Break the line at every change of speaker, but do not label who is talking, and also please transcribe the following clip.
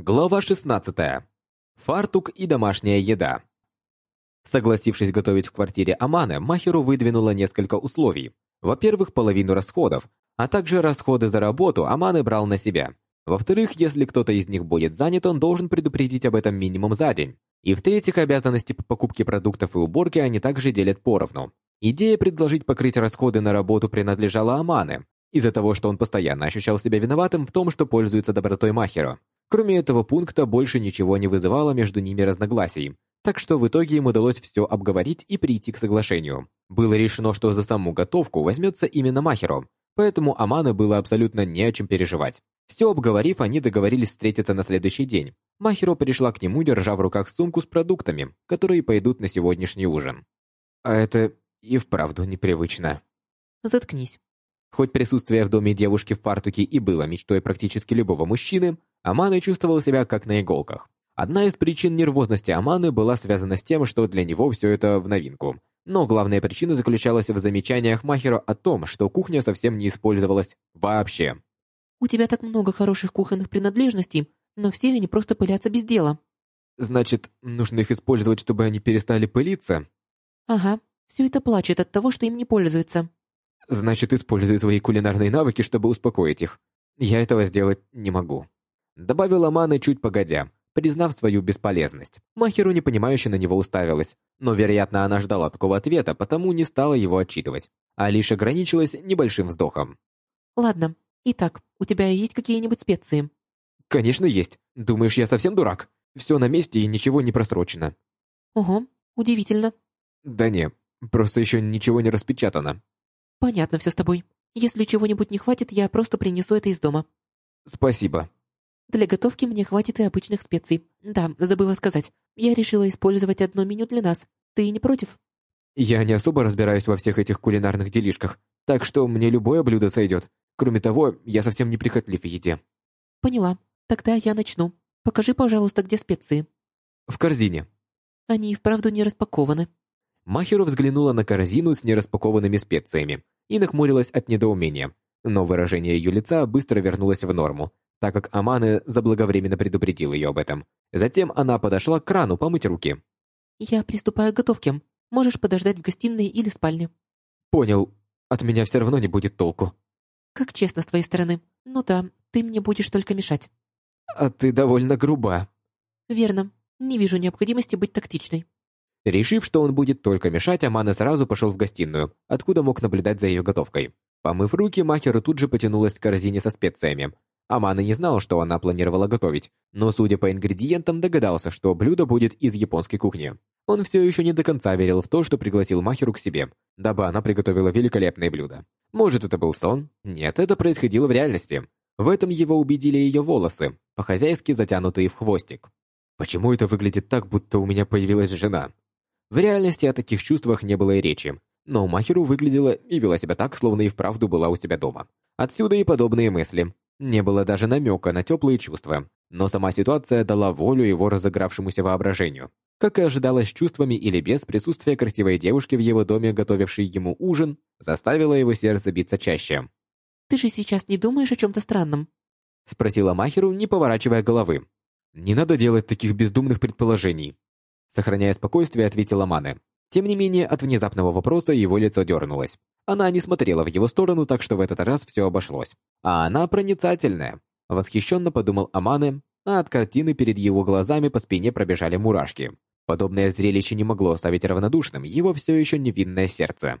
Глава 16. Фартук и домашняя еда. Согласившись готовить в квартире Аманы, Махеру выдвинула несколько условий. Во-первых, половину расходов, а также расходы за работу Аманы брал на себя. Во-вторых, если кто-то из них будет занят, он должен предупредить об этом минимум за день. И в-третьих, обязанности по покупке продуктов и уборки они также делят поровну. Идея предложить покрыть расходы на работу принадлежала Аманы, из-за того, что он постоянно ощущал себя виноватым в том, что пользуется добротой Махера. Кроме этого пункта, больше ничего не вызывало между ними разногласий, так что в итоге им удалось все обговорить и прийти к соглашению. Было решено, что за саму готовку возьмется именно Махеру, поэтому Аманы было абсолютно не о чем переживать. Все обговорив, они договорились встретиться на следующий день. Махеро пришла к нему, держа в руках сумку с продуктами, которые пойдут на сегодняшний ужин. А это и вправду непривычно.
Заткнись.
Хоть присутствие в доме девушки в фартуке и было мечтой практически любого мужчины, Амана чувствовал себя как на иголках. Одна из причин нервозности Аманы была связана с тем, что для него все это в новинку. Но главная причина заключалась в замечаниях Махера о том, что кухня совсем не использовалась вообще.
«У тебя так много хороших кухонных принадлежностей, но все они просто пылятся без дела».
«Значит, нужно их использовать, чтобы они перестали пылиться?»
«Ага, все это плачет от того, что им не пользуются».
«Значит, используй свои кулинарные навыки, чтобы успокоить их. Я этого сделать не могу». Добавила Мана чуть погодя, признав свою бесполезность. Махеру непонимающе на него уставилась, но, вероятно, она ждала такого ответа, потому не стала его отчитывать, а лишь ограничилась небольшим вздохом.
«Ладно. Итак, у тебя есть какие-нибудь специи?»
«Конечно есть. Думаешь, я совсем дурак? Все на месте и ничего не просрочено».
«Ого, удивительно».
«Да не, просто еще ничего не распечатано».
«Понятно все с тобой. Если чего-нибудь не хватит, я просто принесу это из дома».
«Спасибо».
Для готовки мне хватит и обычных специй. Да, забыла сказать. Я решила использовать одно меню для нас. Ты не против?
Я не особо разбираюсь во всех этих кулинарных делишках, так что мне любое блюдо сойдет. Кроме того, я совсем не прихотлив в еде.
Поняла. Тогда я начну. Покажи, пожалуйста, где специи.
В корзине.
Они и вправду не распакованы.
Махеру взглянула на корзину с нераспакованными специями и нахмурилась от недоумения. Но выражение ее лица быстро вернулось в норму, так как Аманы заблаговременно предупредил ее об этом. Затем она подошла к крану помыть руки.
«Я приступаю к готовке. Можешь подождать в гостиной или спальне».
«Понял. От меня все равно не будет толку».
«Как честно с твоей стороны. Ну да, ты мне будешь только мешать».
«А ты довольно груба».
«Верно. Не вижу необходимости быть тактичной».
Решив, что он будет только мешать, Амана сразу пошел в гостиную, откуда мог наблюдать за ее готовкой. Помыв руки, Махеру тут же потянулась к корзине со специями, Амана не знал, что она планировала готовить, но, судя по ингредиентам, догадался, что блюдо будет из японской кухни. Он все еще не до конца верил в то, что пригласил Махеру к себе, дабы она приготовила великолепное блюдо. Может, это был сон? Нет, это происходило в реальности. В этом его убедили ее волосы, по-хозяйски затянутые в хвостик. Почему это выглядит так, будто у меня появилась жена? В реальности о таких чувствах не было и речи, но Махеру выглядела и вела себя так, словно и вправду была у себя дома. Отсюда и подобные мысли. Не было даже намека на теплые чувства, но сама ситуация дала волю его разыгравшемуся воображению. Как и ожидалось, чувствами или без присутствия красивой девушки в его доме, готовившей ему ужин, заставило его сердце биться чаще.
«Ты же сейчас не думаешь о чем-то странном?»
— спросила Махеру, не поворачивая головы. «Не надо делать таких бездумных предположений», — сохраняя спокойствие, ответила Мане. Тем не менее, от внезапного вопроса его лицо дернулось. Она не смотрела в его сторону, так что в этот раз все обошлось. А она проницательная. Восхищенно подумал Аманы, а от картины перед его глазами по спине пробежали мурашки. Подобное зрелище не могло оставить равнодушным его все еще невинное сердце.